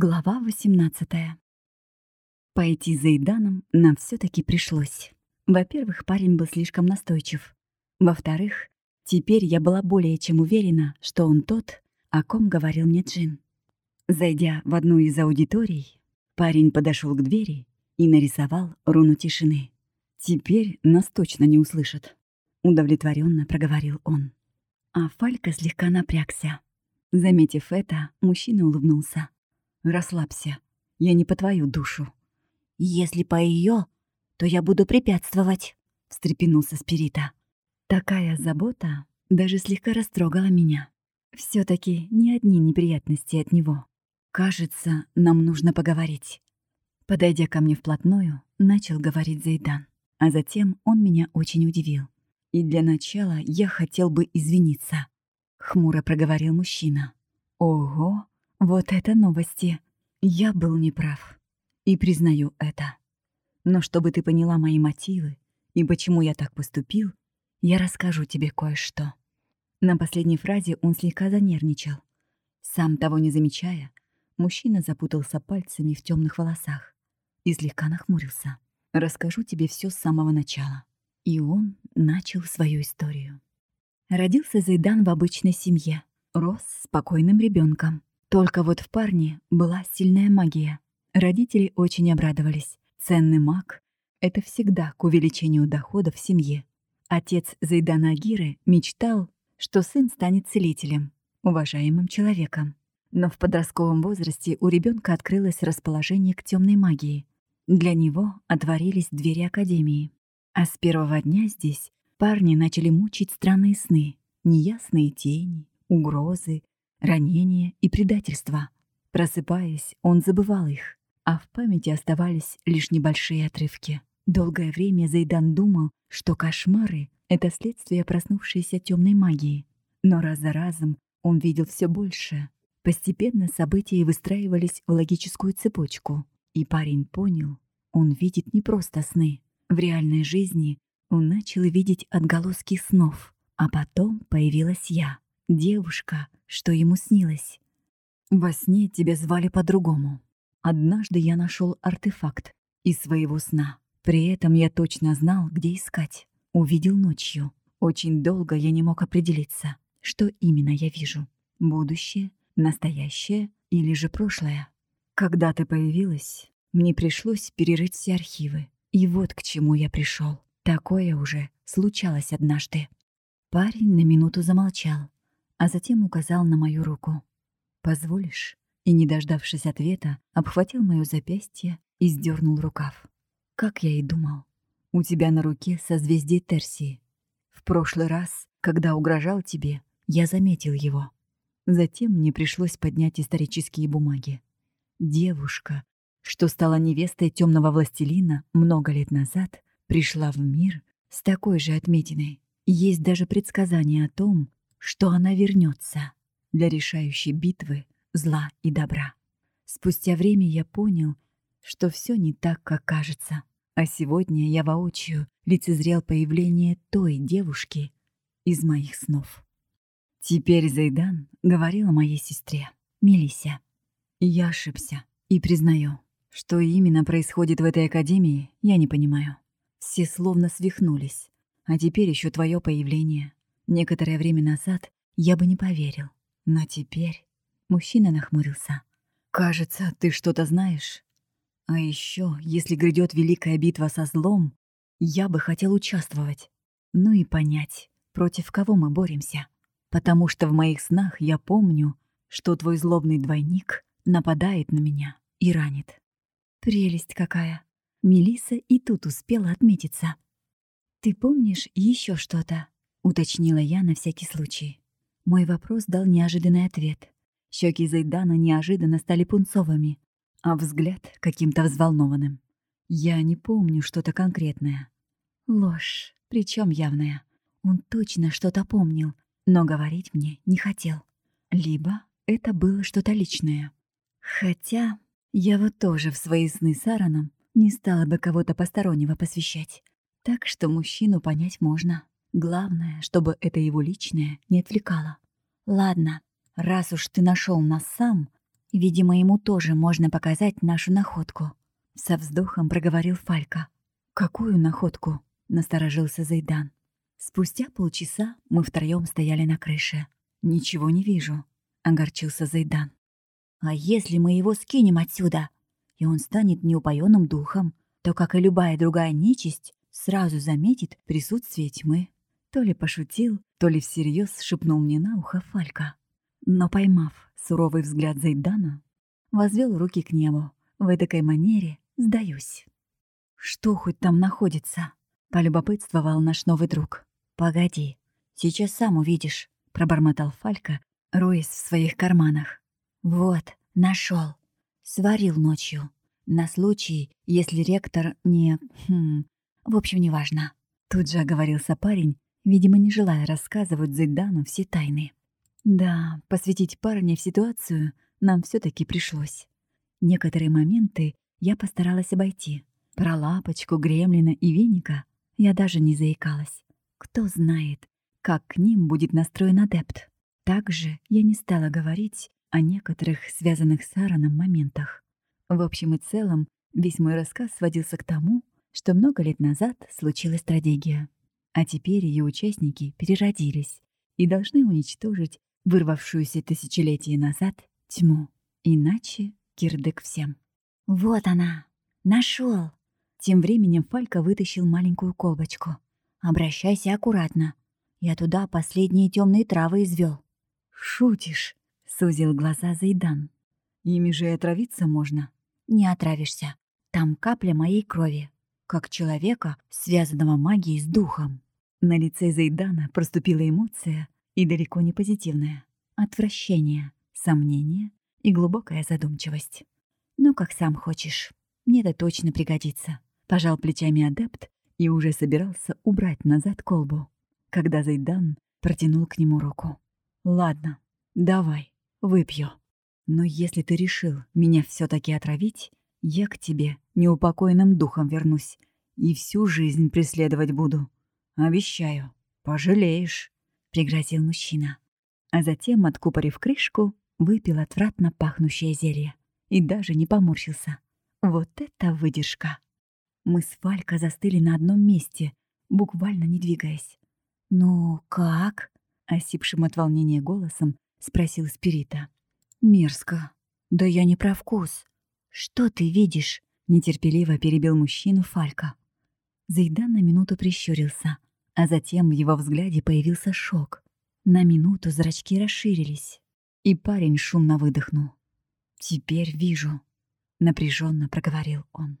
Глава 18 Пойти за Иданом нам все таки пришлось. Во-первых, парень был слишком настойчив. Во-вторых, теперь я была более чем уверена, что он тот, о ком говорил мне Джин. Зайдя в одну из аудиторий, парень подошел к двери и нарисовал руну тишины. «Теперь нас точно не услышат», — удовлетворенно проговорил он. А Фалька слегка напрягся. Заметив это, мужчина улыбнулся. Расслабься. Я не по твою душу. Если по ее, то я буду препятствовать, встрепенулся Спирита. Такая забота даже слегка растрогала меня. все таки не одни неприятности от него. Кажется, нам нужно поговорить. Подойдя ко мне вплотную, начал говорить Зайдан. А затем он меня очень удивил. И для начала я хотел бы извиниться. Хмуро проговорил мужчина. Ого, вот это новости. Я был неправ. И признаю это. Но чтобы ты поняла мои мотивы и почему я так поступил, я расскажу тебе кое-что. На последней фразе он слегка занервничал. Сам того не замечая, мужчина запутался пальцами в темных волосах и слегка нахмурился. Расскажу тебе все с самого начала. И он начал свою историю. Родился Зайдан в обычной семье. Рос спокойным ребенком. Только вот в парне была сильная магия. Родители очень обрадовались. Ценный маг — это всегда к увеличению дохода в семье. Отец Зайдана Агиры мечтал, что сын станет целителем, уважаемым человеком. Но в подростковом возрасте у ребенка открылось расположение к темной магии. Для него отворились двери Академии. А с первого дня здесь парни начали мучить странные сны, неясные тени, угрозы, ранения и предательства. Просыпаясь, он забывал их, а в памяти оставались лишь небольшие отрывки. Долгое время Зайдан думал, что кошмары — это следствие проснувшейся темной магии. Но раз за разом он видел все больше. Постепенно события выстраивались в логическую цепочку, и парень понял, он видит не просто сны. В реальной жизни он начал видеть отголоски снов, а потом появилась я, девушка, что ему снилось. Во сне тебя звали по-другому. Однажды я нашел артефакт из своего сна. При этом я точно знал, где искать. Увидел ночью. Очень долго я не мог определиться, что именно я вижу. Будущее, настоящее или же прошлое. Когда ты появилась, мне пришлось перерыть все архивы. И вот к чему я пришел. Такое уже случалось однажды. Парень на минуту замолчал, а затем указал на мою руку. «Позволишь?» И, не дождавшись ответа, обхватил моё запястье и сдернул рукав. «Как я и думал. У тебя на руке созвездие Терсии. В прошлый раз, когда угрожал тебе, я заметил его. Затем мне пришлось поднять исторические бумаги. Девушка, что стала невестой темного властелина много лет назад, пришла в мир с такой же отметиной. Есть даже предсказание о том, что она вернется для решающей битвы зла и добра. Спустя время я понял, что все не так, как кажется. А сегодня я воочию лицезрел появление той девушки из моих снов. Теперь Зайдан говорил о моей сестре, Мелисе. Я ошибся и признаю, что именно происходит в этой академии, я не понимаю. Все словно свихнулись, а теперь еще твое появление. Некоторое время назад я бы не поверил. Но теперь... Мужчина нахмурился. «Кажется, ты что-то знаешь. А еще, если грядет великая битва со злом, я бы хотел участвовать. Ну и понять, против кого мы боремся. Потому что в моих снах я помню, что твой злобный двойник нападает на меня и ранит. Прелесть какая. Мелиса и тут успела отметиться. «Ты помнишь еще что-то?» — уточнила я на всякий случай. Мой вопрос дал неожиданный ответ. Щеки Зайдана неожиданно стали пунцовыми, а взгляд каким-то взволнованным. Я не помню что-то конкретное. Ложь, причем явная. Он точно что-то помнил, но говорить мне не хотел. Либо это было что-то личное. Хотя я вот тоже в свои сны с Аароном не стала бы кого-то постороннего посвящать. Так что мужчину понять можно. Главное, чтобы это его личное не отвлекало. Ладно, раз уж ты нашел нас сам, Видимо, ему тоже можно показать нашу находку. Со вздохом проговорил Фалька. «Какую находку?» — насторожился Зайдан. Спустя полчаса мы втроем стояли на крыше. «Ничего не вижу», — огорчился Зайдан. «А если мы его скинем отсюда, и он станет неупоенным духом, то, как и любая другая нечисть, сразу заметит присутствие тьмы». То ли пошутил, то ли всерьез шепнул мне на ухо Фалька. Но поймав суровый взгляд Зайдана, возвел руки к небу. В этой манере сдаюсь. «Что хоть там находится?» — полюбопытствовал наш новый друг. «Погоди, сейчас сам увидишь», — пробормотал Фалька, роясь в своих карманах. «Вот, нашел. Сварил ночью. На случай, если ректор не... Хм... В общем, неважно». Тут же оговорился парень, видимо, не желая рассказывать Зайдану все тайны. Да, посвятить парня в ситуацию нам все таки пришлось. Некоторые моменты я постаралась обойти. Про лапочку, гремлина и веника я даже не заикалась. Кто знает, как к ним будет настроен адепт. Также я не стала говорить о некоторых связанных с Аароном моментах. В общем и целом, весь мой рассказ сводился к тому, что много лет назад случилась трагедия. А теперь ее участники переродились и должны уничтожить вырвавшуюся тысячелетия назад тьму. Иначе кирдык всем. «Вот она! нашел! Тем временем Фалька вытащил маленькую колбочку. «Обращайся аккуратно. Я туда последние темные травы извел. «Шутишь?» — сузил глаза Зайдан. «Ими же и отравиться можно». «Не отравишься. Там капля моей крови, как человека, связанного магией с духом». На лице Зайдана проступила эмоция, и далеко не позитивная. Отвращение, сомнение и глубокая задумчивость. «Ну, как сам хочешь. Мне это точно пригодится», — пожал плечами адепт и уже собирался убрать назад колбу, когда Зайдан протянул к нему руку. «Ладно, давай, выпью. Но если ты решил меня все таки отравить, я к тебе неупокоенным духом вернусь и всю жизнь преследовать буду. Обещаю, пожалеешь», — пригрозил мужчина. А затем, откупорив крышку, выпил отвратно пахнущее зелье и даже не поморщился. Вот это выдержка! Мы с Фалька застыли на одном месте, буквально не двигаясь. «Ну, как?» — осипшим от волнения голосом спросил Спирита. «Мерзко. Да я не про вкус. Что ты видишь?» — нетерпеливо перебил мужчину Фалька. Зайдан на минуту прищурился — а затем в его взгляде появился шок. На минуту зрачки расширились, и парень шумно выдохнул. «Теперь вижу», — напряженно проговорил он.